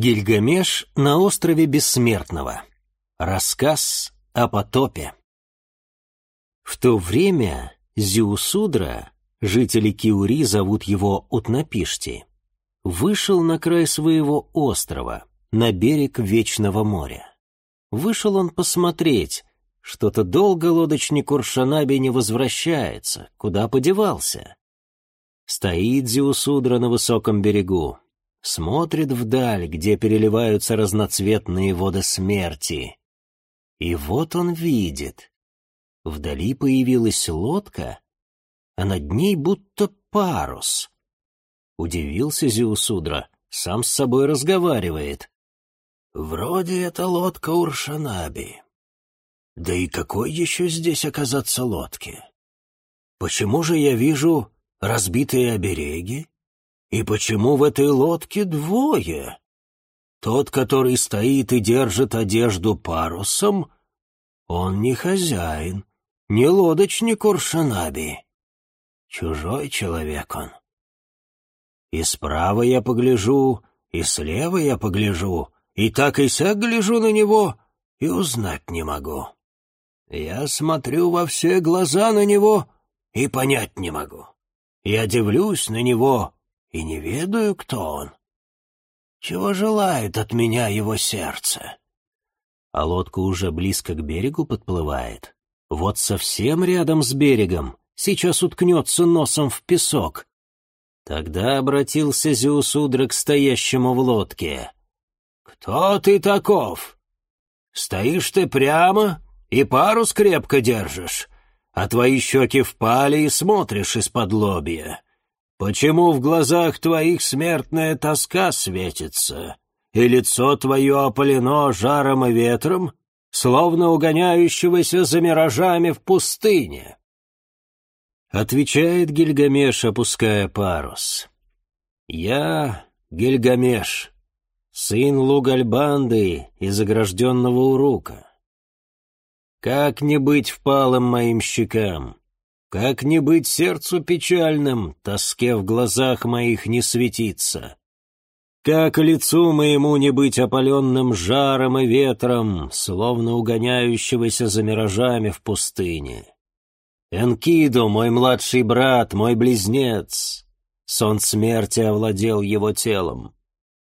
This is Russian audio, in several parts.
Гильгамеш на острове Бессмертного. Рассказ о потопе. В то время Зиусудра, жители Киури зовут его Утнапишти, вышел на край своего острова, на берег Вечного моря. Вышел он посмотреть, что-то долго лодочник Уршанаби не возвращается, куда подевался. Стоит Зиусудра на высоком берегу, смотрит вдаль, где переливаются разноцветные воды смерти. И вот он видит. Вдали появилась лодка, а над ней будто парус. Удивился Зиусудра, сам с собой разговаривает. «Вроде это лодка Уршанаби. Да и какой еще здесь оказаться лодки? Почему же я вижу разбитые обереги? И почему в этой лодке двое? Тот, который стоит и держит одежду парусом, он не хозяин, не лодочник Уршанаби. Чужой человек он. И справа я погляжу, и слева я погляжу, и так и сяк гляжу на него, и узнать не могу. Я смотрю во все глаза на него и понять не могу. Я дивлюсь на него и не ведаю, кто он. Чего желает от меня его сердце? А лодка уже близко к берегу подплывает. Вот совсем рядом с берегом, сейчас уткнется носом в песок. Тогда обратился Зеусудра к стоящему в лодке. «Кто ты таков? Стоишь ты прямо и парус крепко держишь, а твои щеки впали и смотришь из-под лобья. Почему в глазах твоих смертная тоска светится, и лицо твое опалено жаром и ветром, словно угоняющегося за миражами в пустыне?» Отвечает Гильгамеш, опуская парус. «Я Гильгамеш, сын Лугальбанды из огражденного Урука. Как не быть впалым моим щекам? Как не быть сердцу печальным, тоске в глазах моих не светиться? Как лицу моему не быть опаленным жаром и ветром, словно угоняющегося за миражами в пустыне? Энкиду, мой младший брат, мой близнец, сон смерти овладел его телом.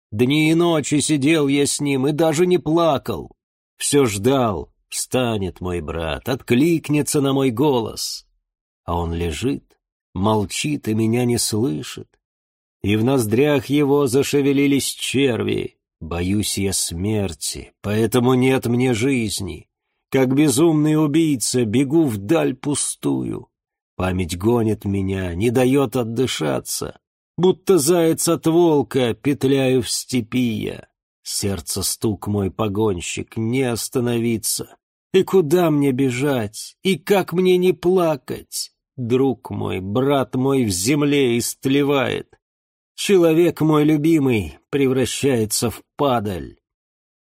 Дни и ночи сидел я с ним и даже не плакал. Все ждал, встанет мой брат, откликнется на мой голос а он лежит, молчит и меня не слышит. И в ноздрях его зашевелились черви. Боюсь я смерти, поэтому нет мне жизни. Как безумный убийца бегу вдаль пустую. Память гонит меня, не дает отдышаться. Будто заяц от волка петляю в степи я. Сердце стук мой погонщик, не остановиться. И куда мне бежать? И как мне не плакать? Друг мой, брат мой в земле истлевает. Человек мой любимый превращается в падаль.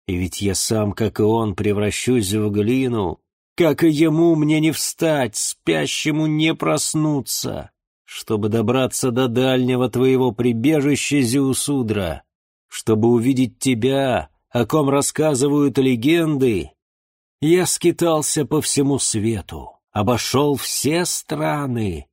И ведь я сам, как и он, превращусь в глину. Как и ему мне не встать, спящему не проснуться, чтобы добраться до дальнего твоего прибежища Зеусудра, чтобы увидеть тебя, о ком рассказывают легенды. Я скитался по всему свету обошел все страны.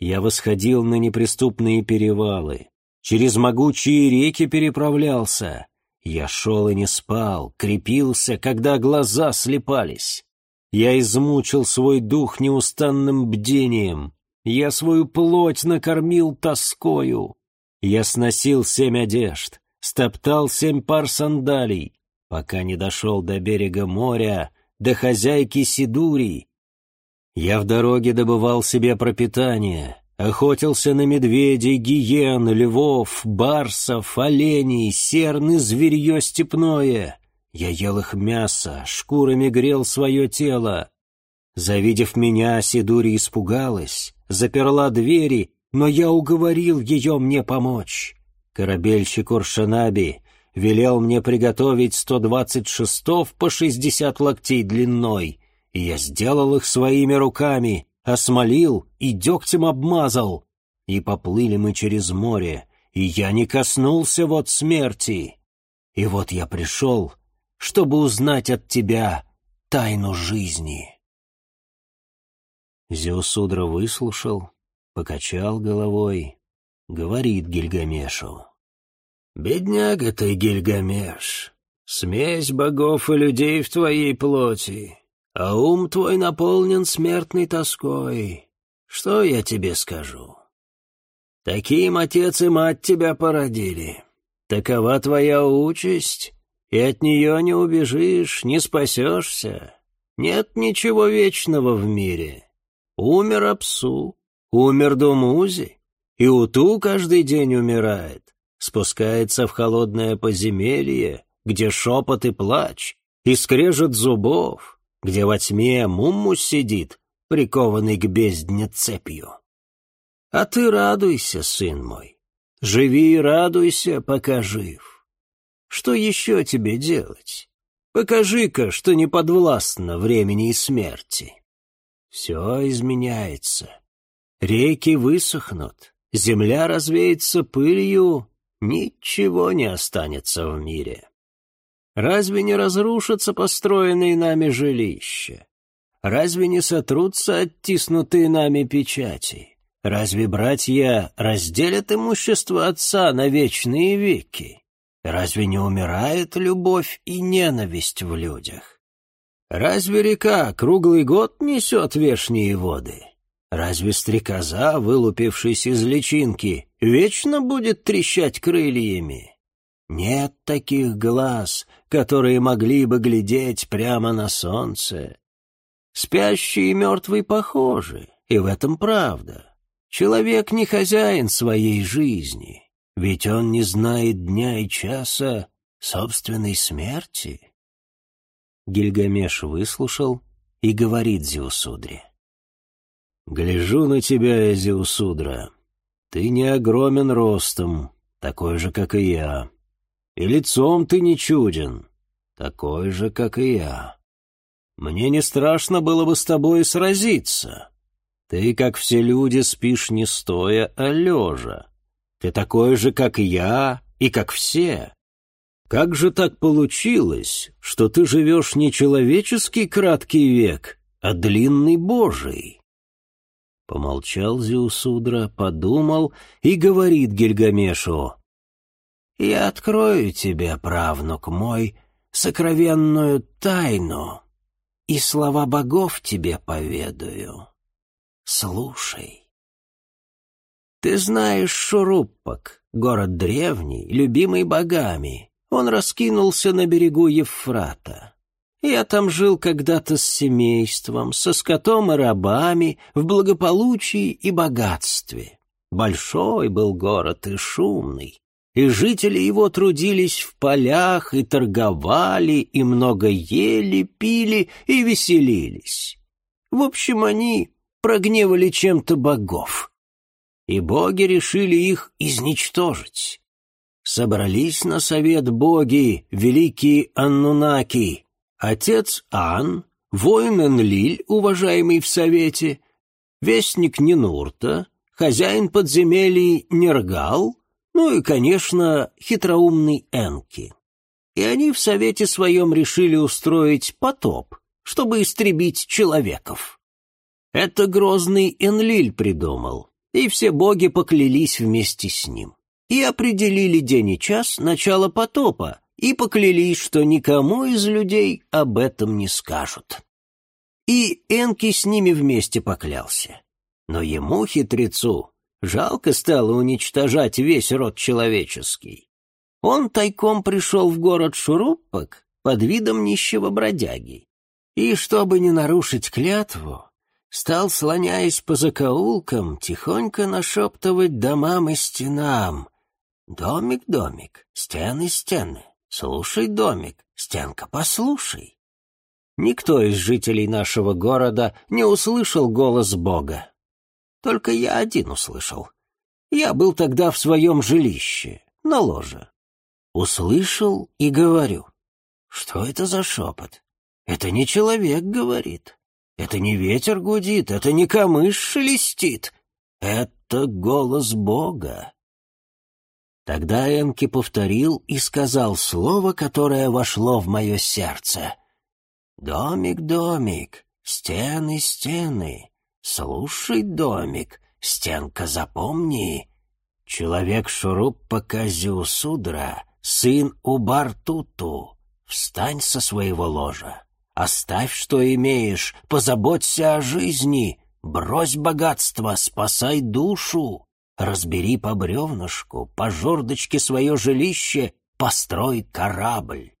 Я восходил на неприступные перевалы, через могучие реки переправлялся. Я шел и не спал, крепился, когда глаза слепались. Я измучил свой дух неустанным бдением. Я свою плоть накормил тоскою. Я сносил семь одежд, стоптал семь пар сандалий, пока не дошел до берега моря, до хозяйки Сидурий, я в дороге добывал себе пропитание, охотился на медведей, гиен, львов, барсов, оленей, серны, зверье степное. Я ел их мясо, шкурами грел свое тело. Завидев меня, Сидури испугалась, заперла двери, но я уговорил ее мне помочь. Корабельщик Уршанаби велел мне приготовить сто двадцать шестов по шестьдесят локтей длиной, и я сделал их своими руками, осмолил и дегтем обмазал. И поплыли мы через море, и я не коснулся вот смерти. И вот я пришел, чтобы узнать от тебя тайну жизни». Зеусудра выслушал, покачал головой, говорит Гильгамешу. «Бедняга ты, Гильгамеш, смесь богов и людей в твоей плоти, а ум твой наполнен смертной тоской. Что я тебе скажу? Таким отец и мать тебя породили. Такова твоя участь, и от нее не убежишь, не спасешься. Нет ничего вечного в мире. Умер Апсу, умер Думузи, и Уту каждый день умирает, спускается в холодное подземелье, где шепот и плач, и скрежет зубов, где во тьме Муммус сидит, прикованный к бездне цепью. А ты радуйся, сын мой, живи и радуйся, пока жив. Что еще тебе делать? Покажи-ка, что не подвластно времени и смерти. Все изменяется. Реки высохнут, земля развеется пылью, ничего не останется в мире. Разве не разрушатся построенные нами жилища? Разве не сотрутся оттиснутые нами печати? Разве братья разделят имущество отца на вечные веки? Разве не умирает любовь и ненависть в людях? Разве река круглый год несет вешние воды? Разве стрекоза, вылупившись из личинки, вечно будет трещать крыльями? Нет таких глаз, которые могли бы глядеть прямо на солнце. Спящий и мертвый похожи, и в этом правда. Человек не хозяин своей жизни, ведь он не знает дня и часа собственной смерти. Гильгамеш выслушал и говорит Зеусудре. «Гляжу на тебя, Зеусудра. Ты не огромен ростом, такой же, как и я. И лицом ты не чуден, такой же, как и я. Мне не страшно было бы с тобой сразиться. Ты, как все люди, спишь не стоя, а лежа. Ты такой же, как я и как все. Как же так получилось, что ты живешь не человеческий краткий век, а длинный божий?» Помолчал Зеусудра, подумал и говорит Гильгамешу. «Я открою тебе, правнук мой, сокровенную тайну, и слова богов тебе поведаю. Слушай. Ты знаешь Шуруппак, город древний, любимый богами, он раскинулся на берегу Евфрата. Я там жил когда-то с семейством, со скотом и рабами, в благополучии и богатстве. Большой был город и шумный, и жители его трудились в полях и торговали, и много ели, пили и веселились. В общем, они прогневали чем-то богов, и боги решили их изничтожить собрались на совет боги, великие Аннунаки, отец Ан, воин Энлиль, уважаемый в совете, вестник Нинурта, хозяин подземелий Нергал, ну и, конечно, хитроумный Энки. И они в совете своем решили устроить потоп, чтобы истребить человеков. Это грозный Энлиль придумал, и все боги поклялись вместе с ним и определили день и час начала потопа, и поклялись, что никому из людей об этом не скажут. И Энки с ними вместе поклялся. Но ему, хитрецу, жалко стало уничтожать весь род человеческий. Он тайком пришел в город Шуруппак под видом нищего бродяги. И, чтобы не нарушить клятву, стал, слоняясь по закоулкам, тихонько нашептывать домам и стенам, Домик, домик, стены, стены. Слушай, домик, стенка, послушай. Никто из жителей нашего города не услышал голос Бога. Только я один услышал. Я был тогда в своем жилище, на ложе. Услышал и говорю. Что это за шепот? Это не человек говорит. Это не ветер гудит, это не камыш шелестит. Это голос Бога. Тогда Энки повторил и сказал слово, которое вошло в мое сердце. «Домик, домик, стены, стены, слушай, домик, стенка запомни. Человек-шуруп по козю судра, сын Убар-Туту, встань со своего ложа, оставь, что имеешь, позаботься о жизни, брось богатство, спасай душу, разбери по бревнышку, по жердочке свое жилище, построй корабль.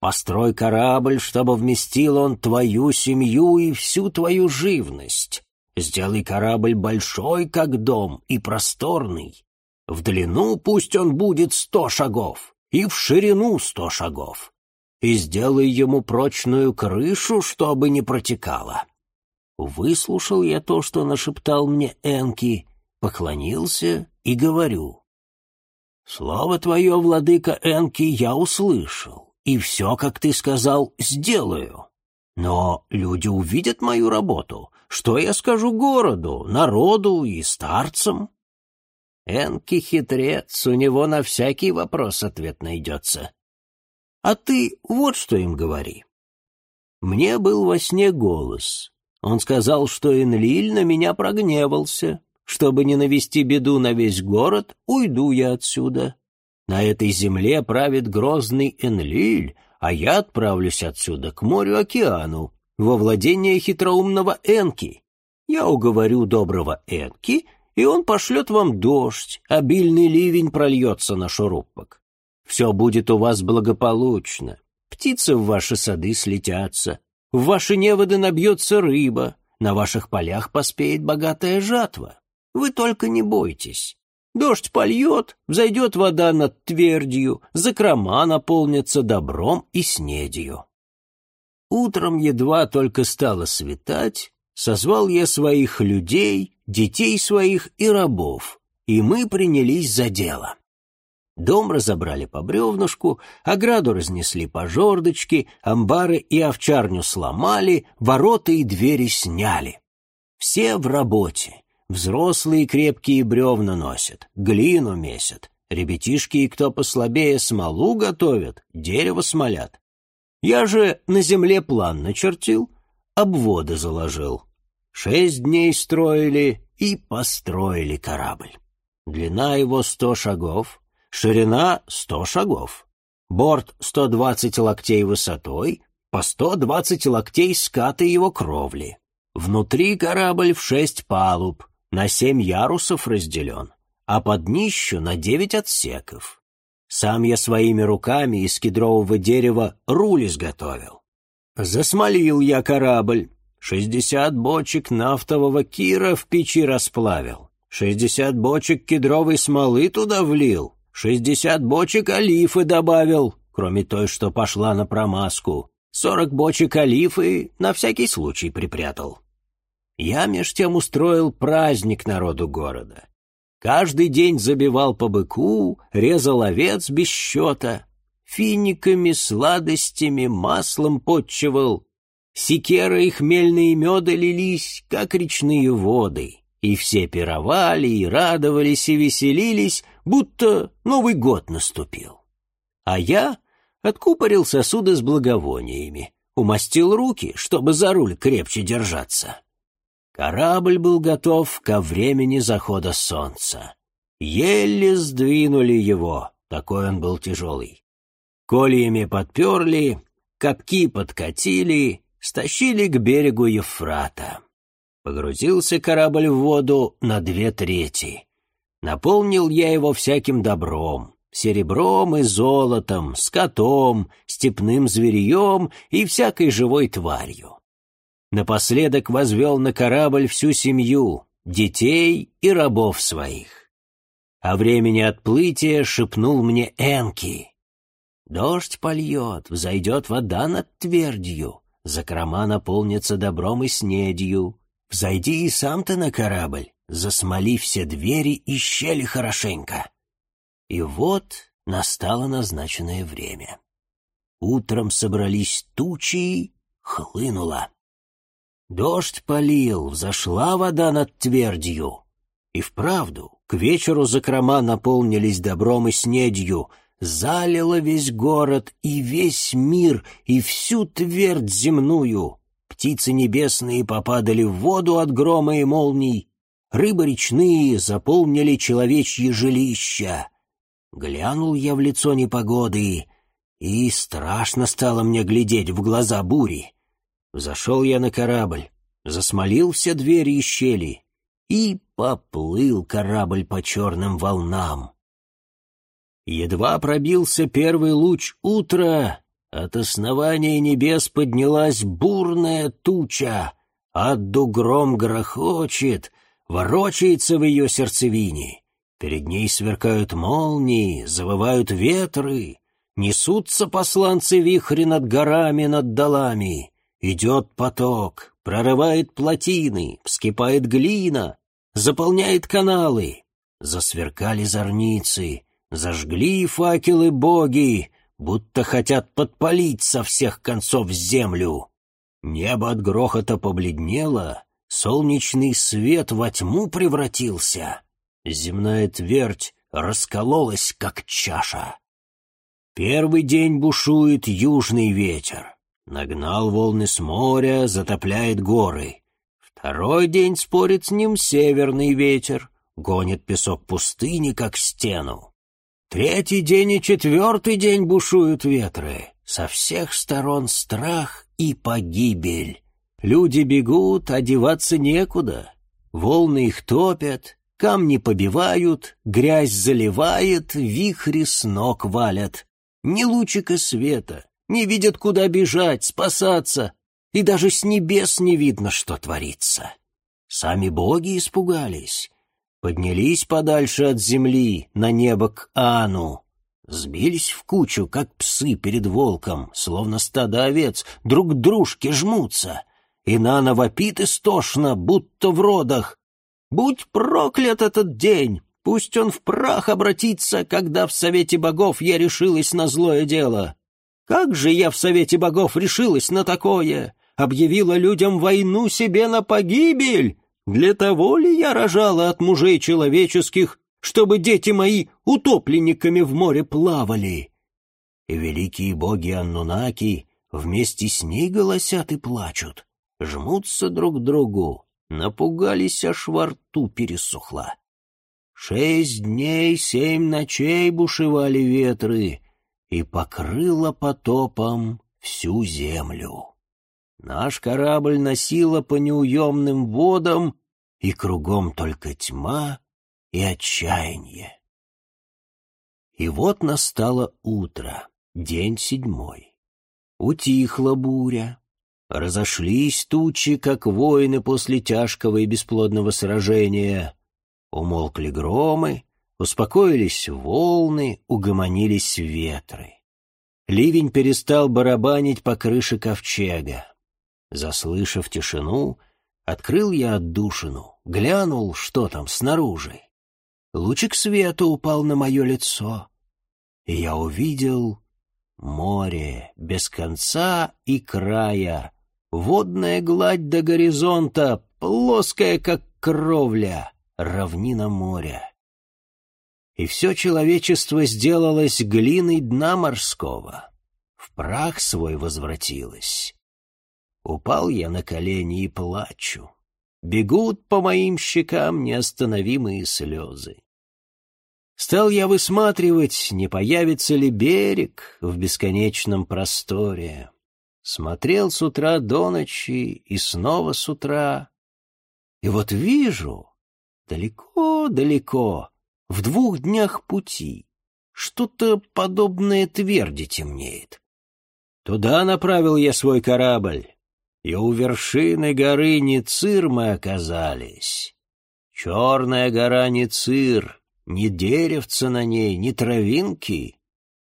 Построй корабль, чтобы вместил он твою семью и всю твою живность. Сделай корабль большой, как дом, и просторный. В длину пусть он будет сто шагов, и в ширину сто шагов. И сделай ему прочную крышу, чтобы не протекало. Выслушал я то, что нашептал мне Энки, поклонился и говорю. «Слово твое, владыка Энки, я услышал и все, как ты сказал, сделаю. Но люди увидят мою работу. Что я скажу городу, народу и старцам? Энки хитрец, у него на всякий вопрос ответ найдется. А ты вот что им говори. Мне был во сне голос. Он сказал, что Энлиль на меня прогневался. Чтобы не навести беду на весь город, уйду я отсюда. На этой земле правит грозный Энлиль, а я отправлюсь отсюда к морю-океану, во владение хитроумного Энки. Я уговорю доброго Энки, и он пошлет вам дождь, обильный ливень прольется на шуруппок. Все будет у вас благополучно. Птицы в ваши сады слетятся, в ваши неводы набьется рыба, на ваших полях поспеет богатая жатва. Вы только не бойтесь. Дождь польет, взойдет вода над твердью, закрома наполнятся добром и снедью. Утром едва только стало светать, созвал я своих людей, детей своих и рабов, и мы принялись за дело. Дом разобрали по бревнышку, ограду разнесли по жердочке, амбары и овчарню сломали, ворота и двери сняли. Все в работе, Взрослые крепкие бревна носят, глину месят. Ребятишки и кто послабее смолу готовят, дерево смолят. Я же на земле план начертил, обводы заложил. Шесть дней строили и построили корабль. Длина его сто шагов, ширина сто шагов. Борт сто двадцать локтей высотой, по сто двадцать локтей скаты его кровли. Внутри корабль в шесть палуб, на семь ярусов разделен, а под днищу на девять отсеков. Сам я своими руками из кедрового дерева руль изготовил. Засмолил я корабль, шестьдесят бочек нафтового кира в печи расплавил, шестьдесят бочек кедровой смолы туда влил, шестьдесят бочек олифы добавил, кроме той, что пошла на промазку, сорок бочек олифы на всякий случай припрятал. Я меж тем устроил праздник народу города. Каждый день забивал по быку, резал овец без счета, финиками, сладостями, маслом подчевал. Секера и хмельные меды лились, как речные воды, и все пировали и радовались и веселились, будто Новый год наступил. А я откупорил сосуды с благовониями, умастил руки, чтобы за руль крепче держаться. Корабль был готов ко времени захода солнца. Еле сдвинули его, такой он был тяжелый. Кольями подперли, катки подкатили, стащили к берегу Евфрата. Погрузился корабль в воду на две трети. Наполнил я его всяким добром, серебром и золотом, скотом, степным зверьем и всякой живой тварью. Напоследок возвел на корабль всю семью, детей и рабов своих. О времени отплытия шепнул мне Энки. Дождь польет, взойдет вода над твердью, закрома наполнится добром и снедью. Взойди и сам ты на корабль, засмоли все двери и щели хорошенько. И вот настало назначенное время. Утром собрались тучи, хлынуло. Дождь полил, взошла вода над твердью. И вправду, к вечеру закрома наполнились добром и снедью, залило весь город и весь мир, и всю твердь земную. Птицы небесные попадали в воду от грома и молний, рыбы речные заполнили человечьи жилища. Глянул я в лицо непогоды, и страшно стало мне глядеть в глаза бури. Зашел я на корабль, засмолил все двери и щели, и поплыл корабль по черным волнам. Едва пробился первый луч утра, от основания небес поднялась бурная туча, адду гром грохочет, ворочается в ее сердцевине. Перед ней сверкают молнии, завывают ветры, несутся посланцы вихри над горами, над долами. Идет поток, прорывает плотины, вскипает глина, заполняет каналы. Засверкали зорницы, зажгли факелы боги, будто хотят подпалить со всех концов землю. Небо от грохота побледнело, солнечный свет во тьму превратился. Земная твердь раскололась, как чаша. Первый день бушует южный ветер. Нагнал волны с моря, затопляет горы. Второй день спорит с ним северный ветер, гонит песок пустыни, как стену. Третий день и четвертый день бушуют ветры. Со всех сторон страх и погибель. Люди бегут, одеваться некуда. Волны их топят, камни побивают, грязь заливает, вихри с ног валят. Ни лучика света, не видят, куда бежать, спасаться, и даже с небес не видно, что творится. Сами боги испугались, поднялись подальше от земли, на небо к Ану. Сбились в кучу, как псы перед волком, словно стадо овец, друг к дружке жмутся. И Нана вопит истошно, будто в родах. «Будь проклят этот день! Пусть он в прах обратится, когда в Совете Богов я решилась на злое дело! Как же я в Совете Богов решилась на такое? Объявила людям войну себе на погибель!» Для того ли я рожала от мужей человеческих, чтобы дети мои утопленниками в море плавали? И великие боги Аннунаки вместе с ней голосят и плачут, жмутся друг к другу, напугались, аж во рту пересохла. Шесть дней, семь ночей бушевали ветры, и покрыло потопом всю землю. Наш корабль носило по неуемным водам, и кругом только тьма и отчаяние. И вот настало утро, день седьмой. Утихла буря. Разошлись тучи, как воины после тяжкого и бесплодного сражения. Умолкли громы, успокоились волны, угомонились ветры. Ливень перестал барабанить по крыше ковчега. Заслышав тишину, открыл я отдушину, глянул, что там снаружи. Лучик света упал на мое лицо, и я увидел море без конца и края, водная гладь до горизонта, плоская, как кровля, равнина моря. И все человечество сделалось глиной дна морского, в прах свой возвратилось. Упал я на колени и плачу. Бегут по моим щекам неостановимые слезы. Стал я высматривать, не появится ли берег в бесконечном просторе. Смотрел с утра до ночи и снова с утра. И вот вижу, далеко-далеко, в двух днях пути, что-то подобное тверди темнеет. Туда направил я свой корабль и у вершины горы Ницир мы оказались. Черная гора Ницир, ни деревца на ней, ни травинки.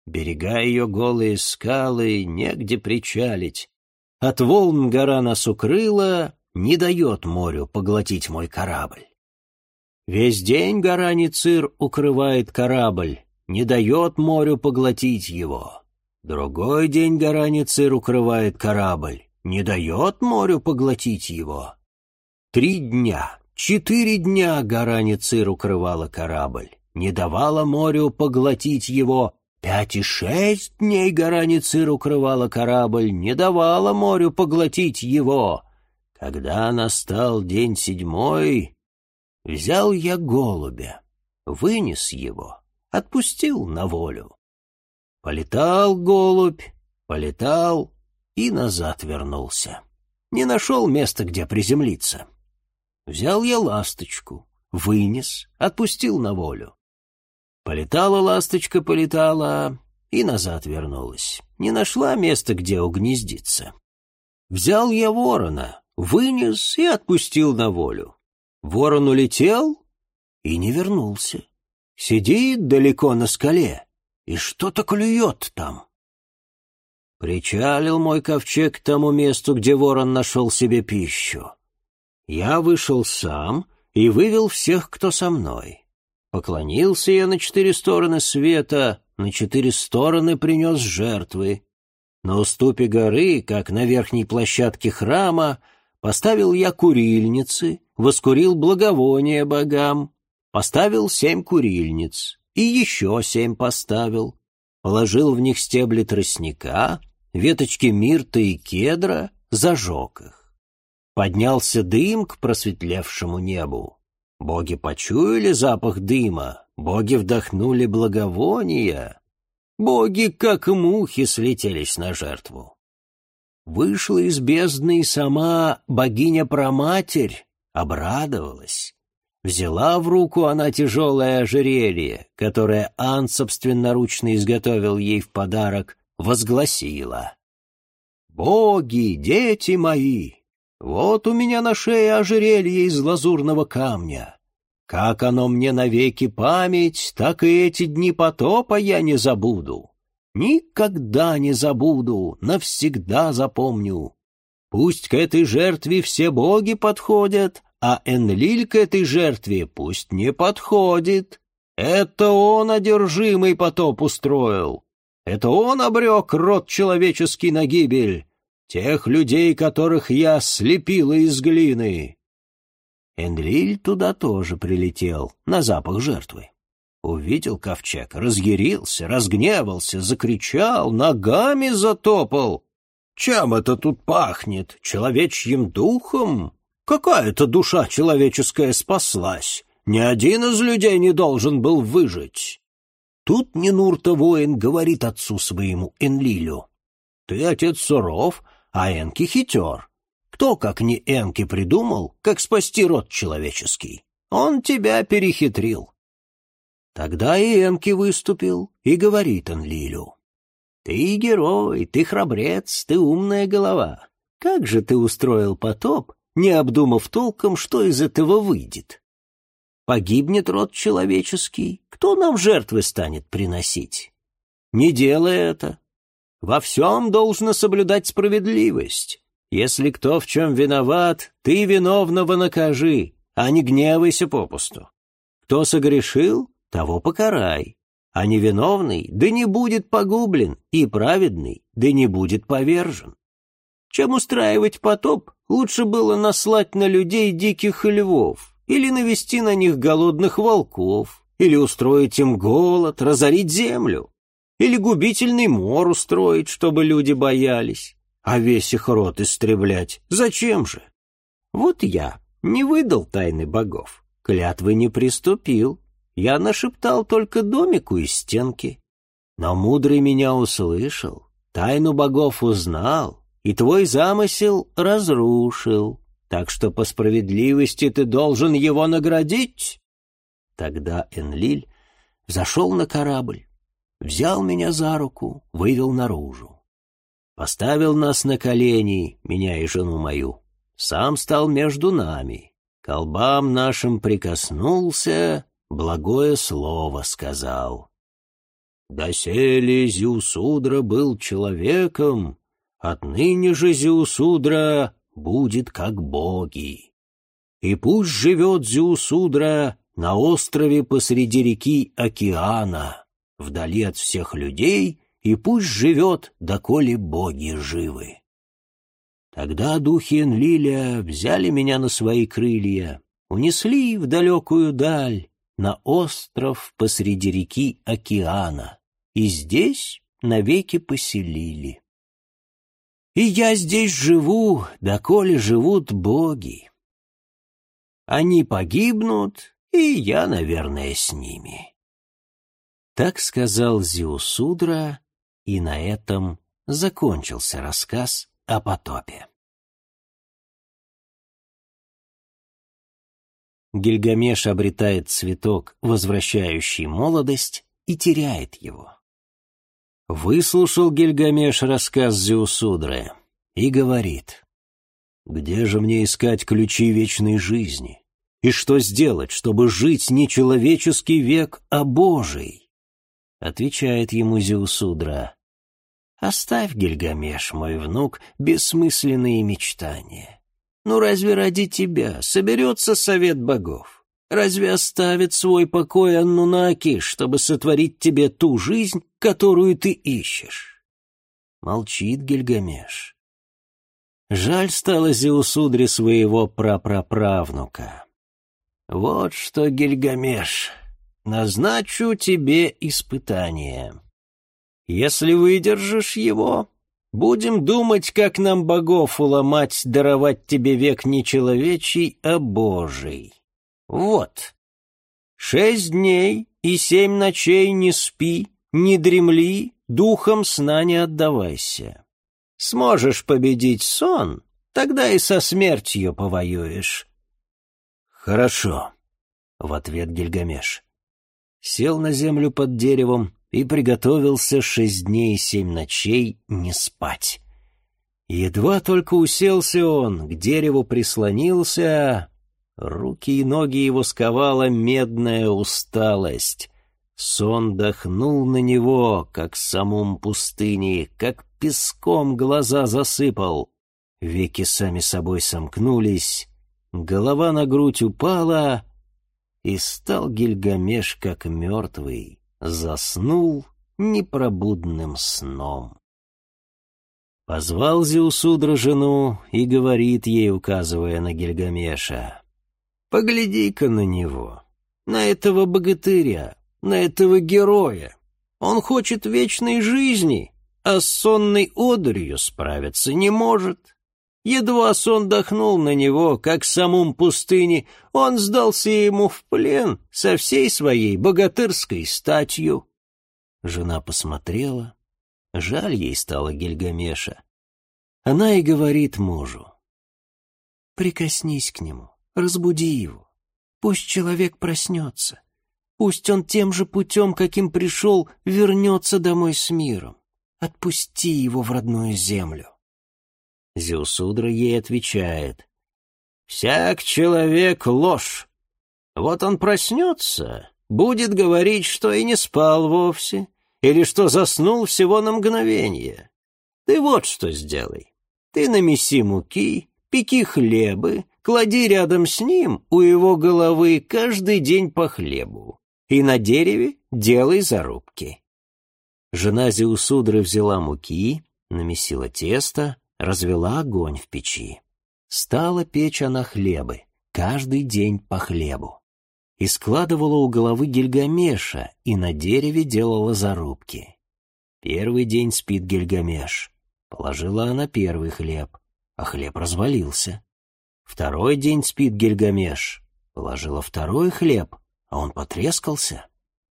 Берега ее голые скалы, негде причалить. От волн гора нас укрыла, не дает морю поглотить мой корабль. Весь день гора Ницир укрывает корабль, не дает морю поглотить его. Другой день гора Ницир укрывает корабль, не дает морю поглотить его. Три дня, Четыре дня гора Ницир укрывала корабль, не давала морю поглотить его. Пять и шесть дней гора Ницир укрывала корабль, не давала морю поглотить его. Когда настал день седьмой, взял я голубя, вынес его, отпустил на волю. Полетал голубь, полетал и назад вернулся. Не нашел места, где приземлиться. Взял я ласточку, вынес, отпустил на волю. Полетала ласточка, полетала и назад вернулась. Не нашла места, где угнездиться. Взял я ворона, вынес и отпустил на волю. Ворон улетел и не вернулся. Сидит далеко на скале и что-то клюет там. Причалил мой ковчег к тому месту, где ворон нашел себе пищу. Я вышел сам и вывел всех, кто со мной. Поклонился я на четыре стороны света, на четыре стороны принес жертвы. На уступе горы, как на верхней площадке храма, поставил я курильницы, воскурил благовония богам, поставил семь курильниц и еще семь поставил, положил в них стебли тростника, веточки мирта и кедра, зажег их. Поднялся дым к просветлевшему небу. Боги почуяли запах дыма, боги вдохнули благовония. Боги, как мухи, слетелись на жертву. Вышла из бездны сама богиня-проматерь, обрадовалась. Взяла в руку она тяжелое ожерелье, которое Ан собственноручно изготовил ей в подарок, возгласила. «Боги, дети мои, вот у меня на шее ожерелье из лазурного камня. Как оно мне навеки память, так и эти дни потопа я не забуду. Никогда не забуду, навсегда запомню. Пусть к этой жертве все боги подходят, а Энлиль к этой жертве пусть не подходит. Это он одержимый потоп устроил. Это он обрек род человеческий на гибель. Тех людей, которых я слепила из глины. Энлиль туда тоже прилетел, на запах жертвы. Увидел ковчег, разъярился, разгневался, закричал, ногами затопал. Чем это тут пахнет? Человечьим духом? Какая-то душа человеческая спаслась. Ни один из людей не должен был выжить. Тут Нинурта воин говорит отцу своему Энлилю. Ты, отец, суров, а Энки хитер. Кто, как не Энки, придумал, как спасти род человеческий? Он тебя перехитрил. Тогда и Энки выступил и говорит Энлилю. Ты герой, ты храбрец, ты умная голова. Как же ты устроил потоп, не обдумав толком, что из этого выйдет. Погибнет род человеческий, кто нам жертвы станет приносить? Не делай это. Во всем должно соблюдать справедливость. Если кто в чем виноват, ты виновного накажи, а не гневайся попусту. Кто согрешил, того покарай, а невиновный да не будет погублен, и праведный да не будет повержен. Чем устраивать потоп, лучше было наслать на людей диких львов, или навести на них голодных волков, или устроить им голод, разорить землю, или губительный мор устроить, чтобы люди боялись, а весь их род истреблять. Зачем же? Вот я не выдал тайны богов, клятвы не приступил, я нашептал только домику из стенки. Но мудрый меня услышал, тайну богов узнал, и твой замысел разрушил, так что по справедливости ты должен его наградить». Тогда Энлиль зашел на корабль, взял меня за руку, вывел наружу. Поставил нас на колени, меня и жену мою, сам стал между нами, колбам нашим прикоснулся, благое слово сказал. «Доселе Зиусудра был человеком, Отныне же Зеусудра будет как боги. И пусть живет Зеусудра на острове посреди реки океана, вдали от всех людей, и пусть живет, доколе боги живы. Тогда духи Энлиля взяли меня на свои крылья, унесли в далекую даль, на остров посреди реки океана, и здесь навеки поселили. И я здесь живу, доколе живут боги. Они погибнут, и я, наверное, с ними. Так сказал Зиусудра, и на этом закончился рассказ о потопе. Гильгамеш обретает цветок, возвращающий молодость, и теряет его. Выслушал Гильгамеш рассказ Зеусудры и говорит, «Где же мне искать ключи вечной жизни? И что сделать, чтобы жить не человеческий век, а Божий?» Отвечает ему Зеусудра, «Оставь, Гильгамеш, мой внук, бессмысленные мечтания. Ну разве ради тебя соберется совет богов? Разве оставит свой покой Аннунаки, чтобы сотворить тебе ту жизнь, которую ты ищешь? Молчит Гильгамеш. Жаль стало Зеусудре своего прапраправнука. Вот что, Гильгамеш, назначу тебе испытание. Если выдержишь его, будем думать, как нам богов уломать, даровать тебе век не человечий, а божий. Вот. Шесть дней и семь ночей не спи, не дремли, духом сна не отдавайся. Сможешь победить сон, тогда и со смертью повоюешь. Хорошо, — в ответ Гильгамеш. Сел на землю под деревом и приготовился шесть дней и семь ночей не спать. Едва только уселся он, к дереву прислонился, Руки и ноги его сковала медная усталость. Сон дохнул на него, как самум пустыни, как песком глаза засыпал. Веки сами собой сомкнулись, голова на грудь упала, и стал Гильгамеш как мертвый, заснул непробудным сном. Позвал Зеусудра жену и говорит ей, указывая на Гильгамеша, Погляди-ка на него, на этого богатыря, на этого героя. Он хочет вечной жизни, а с сонной одурью справиться не может. Едва сон дохнул на него, как самум пустыни, он сдался ему в плен со всей своей богатырской статью. Жена посмотрела. Жаль ей стало Гильгамеша. Она и говорит мужу. «Прикоснись к нему, Разбуди его. Пусть человек проснется. Пусть он тем же путем, каким пришел, вернется домой с миром. Отпусти его в родную землю. Зеусудра ей отвечает. «Всяк человек — ложь. Вот он проснется, будет говорить, что и не спал вовсе, или что заснул всего на мгновение. Ты вот что сделай. Ты намеси муки, пеки хлебы, Клади рядом с ним у его головы каждый день по хлебу. И на дереве делай зарубки. Жена Зеусудры взяла муки, намесила тесто, развела огонь в печи. Стала печь она хлебы, каждый день по хлебу. И складывала у головы Гильгамеша, и на дереве делала зарубки. Первый день спит Гильгамеш. Положила она первый хлеб, а хлеб развалился. Второй день спит Гильгамеш. Положила второй хлеб, а он потрескался.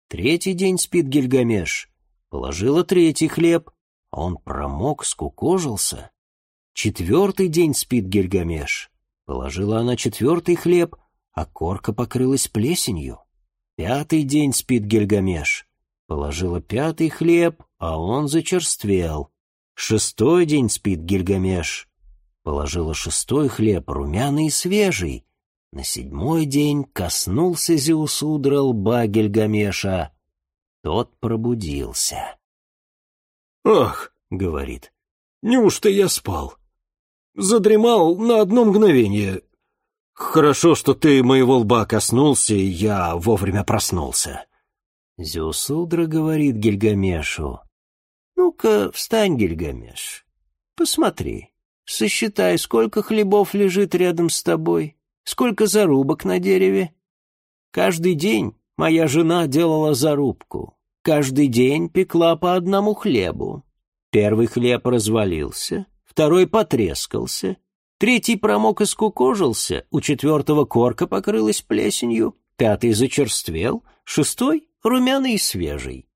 Третий день спит Гильгамеш. Положила третий хлеб, а он промок, скукожился. Четвертый день спит Гильгамеш. Положила она четвертый хлеб, а корка покрылась плесенью. Пятый день спит Гильгамеш. Положила пятый хлеб, а он зачерствел. Шестой день спит Гильгамеш. Положила шестой хлеб, румяный и свежий. На седьмой день коснулся Зеусудра лба Гильгамеша. Тот пробудился. «Ах!» — говорит. «Неужто я спал? Задремал на одно мгновение. Хорошо, что ты моего лба коснулся, и я вовремя проснулся». Зеусудра говорит Гильгамешу. «Ну-ка, встань, Гильгамеш. Посмотри, Сосчитай, сколько хлебов лежит рядом с тобой. Сколько зарубок на дереве? Каждый день моя жена делала зарубку. Каждый день пекла по одному хлебу. Первый хлеб развалился, второй потрескался, третий промок и скукожился, у четвертого корка покрылась плесенью, пятый зачерствел, шестой — румяный и свежий.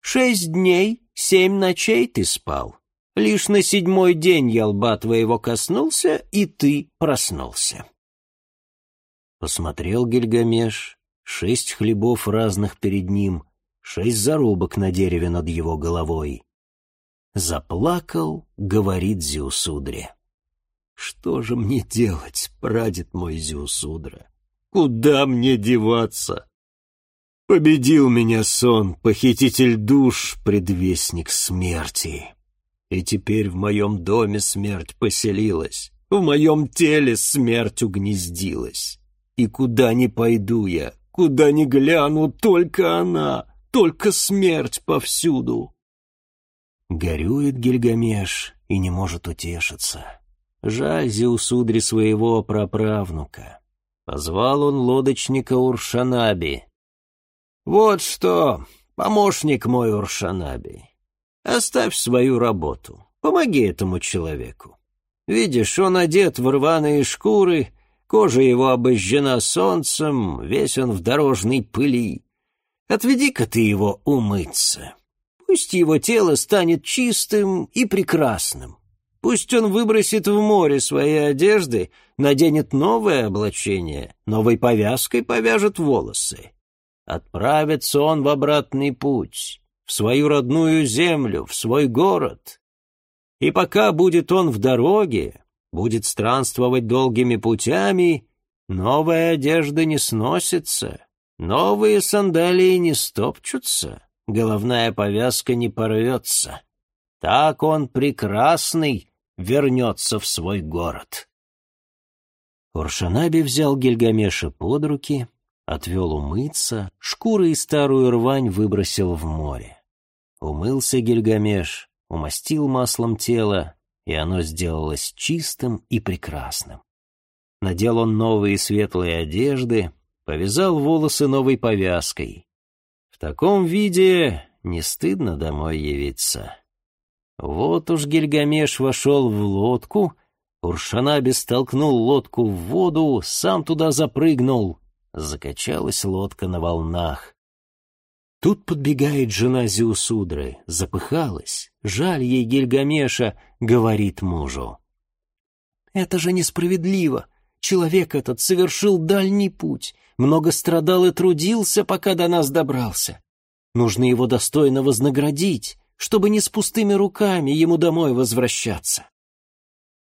Шесть дней, семь ночей ты спал. Лишь на седьмой день я лба твоего коснулся, и ты проснулся. Посмотрел Гильгамеш, шесть хлебов разных перед ним, шесть зарубок на дереве над его головой. Заплакал, говорит Зиусудре. «Что же мне делать, прадед мой Зиусудра? Куда мне деваться?» Победил меня сон, похититель душ, предвестник смерти. И теперь в моем доме смерть поселилась, в моем теле смерть угнездилась. И куда ни пойду я, куда ни гляну, только она, только смерть повсюду. Горюет Гильгамеш и не может утешиться. Жаль Зеусудри своего праправнука. Позвал он лодочника Уршанаби, «Вот что, помощник мой Уршанаби, оставь свою работу, помоги этому человеку. Видишь, он одет в рваные шкуры, кожа его обожжена солнцем, весь он в дорожной пыли. Отведи-ка ты его умыться. Пусть его тело станет чистым и прекрасным. Пусть он выбросит в море свои одежды, наденет новое облачение, новой повязкой повяжет волосы. Отправится он в обратный путь, в свою родную землю, в свой город. И пока будет он в дороге, будет странствовать долгими путями, новая одежда не сносится, новые сандалии не стопчутся, головная повязка не порвется. Так он прекрасный вернется в свой город. Уршанаби взял Гильгамеша под руки — отвел умыться, шкуры и старую рвань выбросил в море. Умылся Гильгамеш, умастил маслом тело, и оно сделалось чистым и прекрасным. Надел он новые светлые одежды, повязал волосы новой повязкой. В таком виде не стыдно домой явиться. Вот уж Гильгамеш вошел в лодку, Уршанаби столкнул лодку в воду, сам туда запрыгнул, Закачалась лодка на волнах. Тут подбегает жена Зиусудры, запыхалась. Жаль ей Гильгамеша, говорит мужу. «Это же несправедливо. Человек этот совершил дальний путь, много страдал и трудился, пока до нас добрался. Нужно его достойно вознаградить, чтобы не с пустыми руками ему домой возвращаться».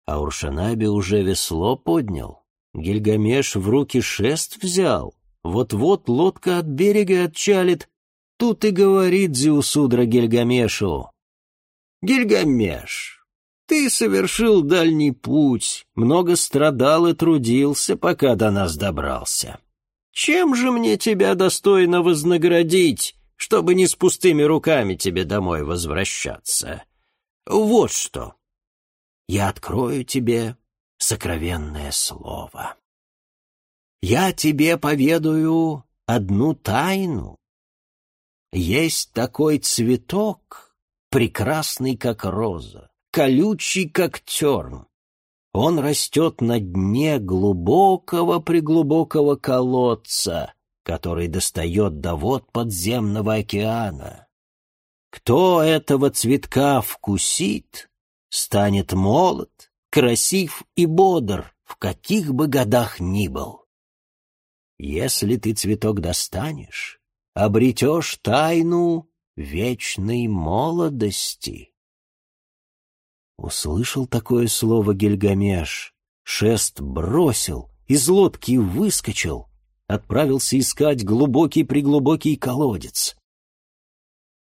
А Уршанаби уже весло поднял, Гильгамеш в руки шест взял. Вот-вот лодка от берега отчалит. Тут и говорит Зиусудра Гильгамешу. «Гильгамеш, ты совершил дальний путь, много страдал и трудился, пока до нас добрался. Чем же мне тебя достойно вознаградить, чтобы не с пустыми руками тебе домой возвращаться? Вот что. Я открою тебе сокровенное слово. Я тебе поведаю одну тайну. Есть такой цветок, прекрасный, как роза, колючий, как терн. Он растет на дне глубокого-преглубокого колодца, который достает до вод подземного океана. Кто этого цветка вкусит, станет молод, красив и бодр, в каких бы годах ни был. Если ты цветок достанешь, обретешь тайну вечной молодости. Услышал такое слово Гильгамеш, шест бросил, из лодки выскочил, отправился искать глубокий-преглубокий колодец.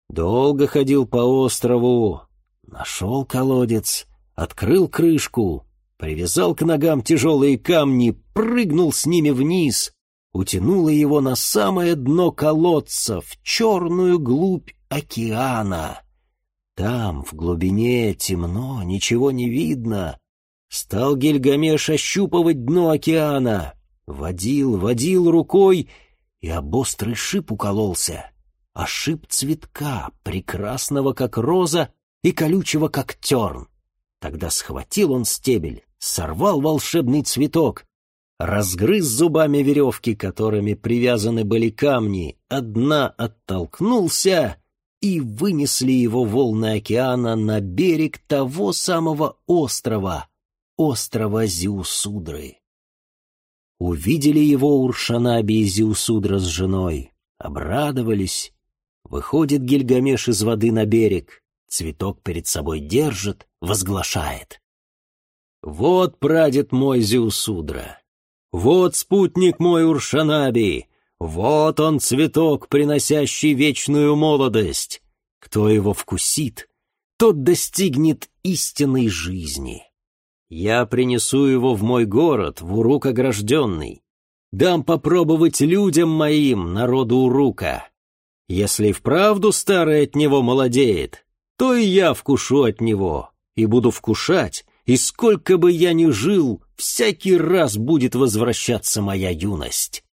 Долго ходил по острову, нашел колодец, открыл крышку, привязал к ногам тяжелые камни, прыгнул с ними вниз, утянуло его на самое дно колодца, в черную глубь океана. Там, в глубине, темно, ничего не видно. Стал Гильгамеш ощупывать дно океана. Водил, водил рукой, и об острый шип укололся. А шип цветка, прекрасного, как роза, и колючего, как терн. Тогда схватил он стебель, сорвал волшебный цветок, разгрыз зубами веревки, которыми привязаны были камни, одна оттолкнулся, и вынесли его волны океана на берег того самого острова, острова Зиусудры. Увидели его Уршанаби и Зиусудра с женой, обрадовались. Выходит Гильгамеш из воды на берег, цветок перед собой держит, возглашает. «Вот прадед мой Зиусудра, вот спутник мой Уршанаби, вот он цветок, приносящий вечную молодость. Кто его вкусит, тот достигнет истинной жизни. Я принесу его в мой город, в Урук огражденный. Дам попробовать людям моим, народу Урука. Если вправду старый от него молодеет, то и я вкушу от него, и буду вкушать, и сколько бы я ни жил, всякий раз будет возвращаться моя юность.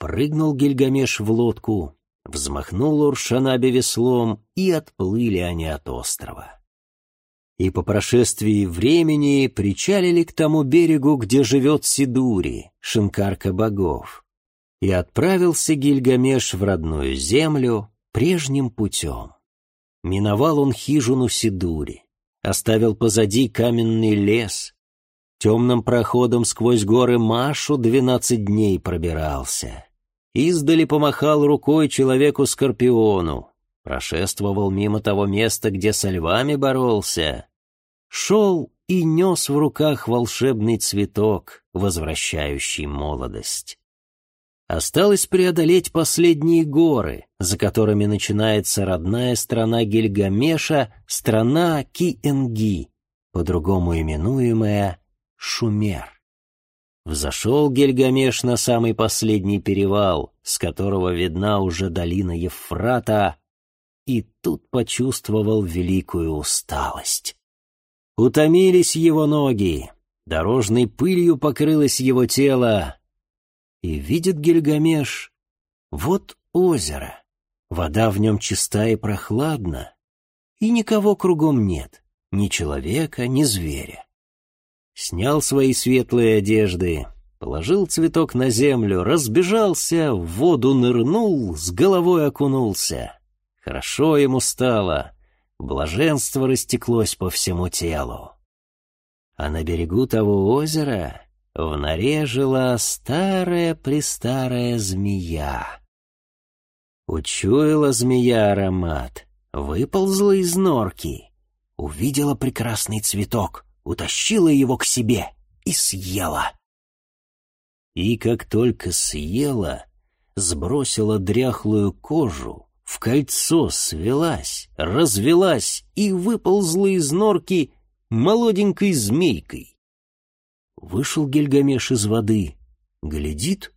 Прыгнул Гильгамеш в лодку, взмахнул Уршанабе веслом, и отплыли они от острова. И по прошествии времени причалили к тому берегу, где живет Сидури, шинкарка богов. И отправился Гильгамеш в родную землю прежним путем. Миновал он хижину Сидури, оставил позади каменный лес, темным проходом сквозь горы Машу двенадцать дней пробирался. Издали помахал рукой человеку-скорпиону, прошествовал мимо того места, где со львами боролся, шел и нес в руках волшебный цветок, возвращающий молодость. Осталось преодолеть последние горы, за которыми начинается родная страна Гильгамеша, страна Ки-Энги, по-другому именуемая Шумер. Взошел Гильгамеш на самый последний перевал, с которого видна уже долина Евфрата, и тут почувствовал великую усталость. Утомились его ноги, дорожной пылью покрылось его тело, и видит Гильгамеш, вот озеро, вода в нем чиста и прохладна, и никого кругом нет, ни человека, ни зверя снял свои светлые одежды, положил цветок на землю, разбежался, в воду нырнул, с головой окунулся. Хорошо ему стало, блаженство растеклось по всему телу. А на берегу того озера в норе жила старая-престарая змея. Учуяла змея аромат, выползла из норки, увидела прекрасный цветок — утащила его к себе и съела. И как только съела, сбросила дряхлую кожу, в кольцо свелась, развелась и выползла из норки молоденькой змейкой. Вышел Гильгамеш из воды, глядит,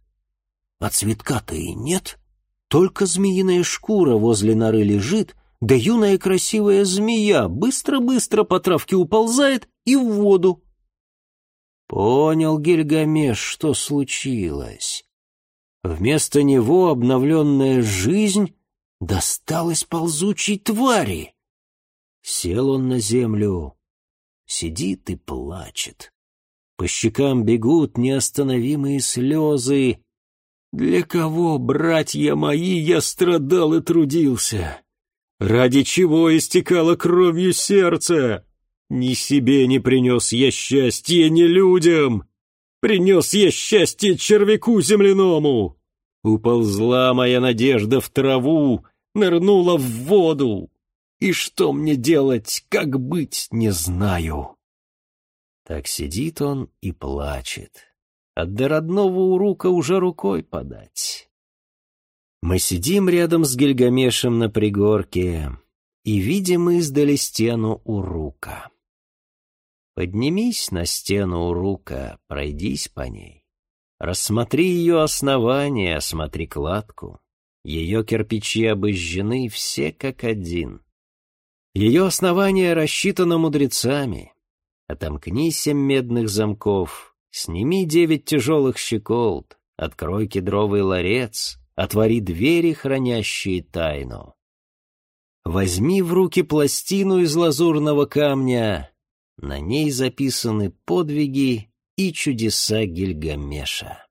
а цветка-то и нет, только змеиная шкура возле норы лежит, да юная красивая змея быстро-быстро по травке уползает и в воду. Понял Гильгамеш, что случилось. Вместо него обновленная жизнь досталась ползучей твари. Сел он на землю, сидит и плачет. По щекам бегут неостановимые слезы. Для кого, братья мои, я страдал и трудился? Ради чего истекало кровью сердце? Ни себе не принес я счастье, ни людям. Принес я счастье червяку земляному. Уползла моя надежда в траву, нырнула в воду. И что мне делать, как быть, не знаю. Так сидит он и плачет. От до родного урука уже рукой подать. Мы сидим рядом с Гильгамешем на пригорке и видим издали стену Урука. Поднимись на стену Урука, пройдись по ней. Рассмотри ее основание, осмотри кладку. Ее кирпичи обожжены все как один. Ее основание рассчитано мудрецами. Отомкни семь медных замков, Сними девять тяжелых щеколд, открой кедровый ларец, отвори двери, хранящие тайну. Возьми в руки пластину из лазурного камня, на ней записаны подвиги и чудеса Гильгамеша.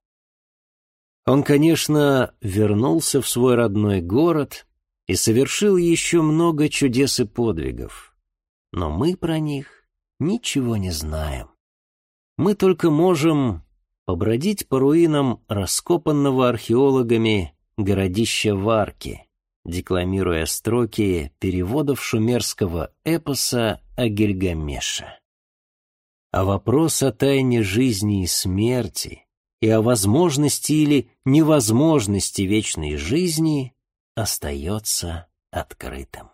Он, конечно, вернулся в свой родной город и совершил еще много чудес и подвигов, но мы про них ничего не знаем. Мы только можем побродить по руинам раскопанного археологами городища Варки, декламируя строки переводов шумерского эпоса о Гильгамеше. А вопрос о тайне жизни и смерти и о возможности или невозможности вечной жизни остается открытым.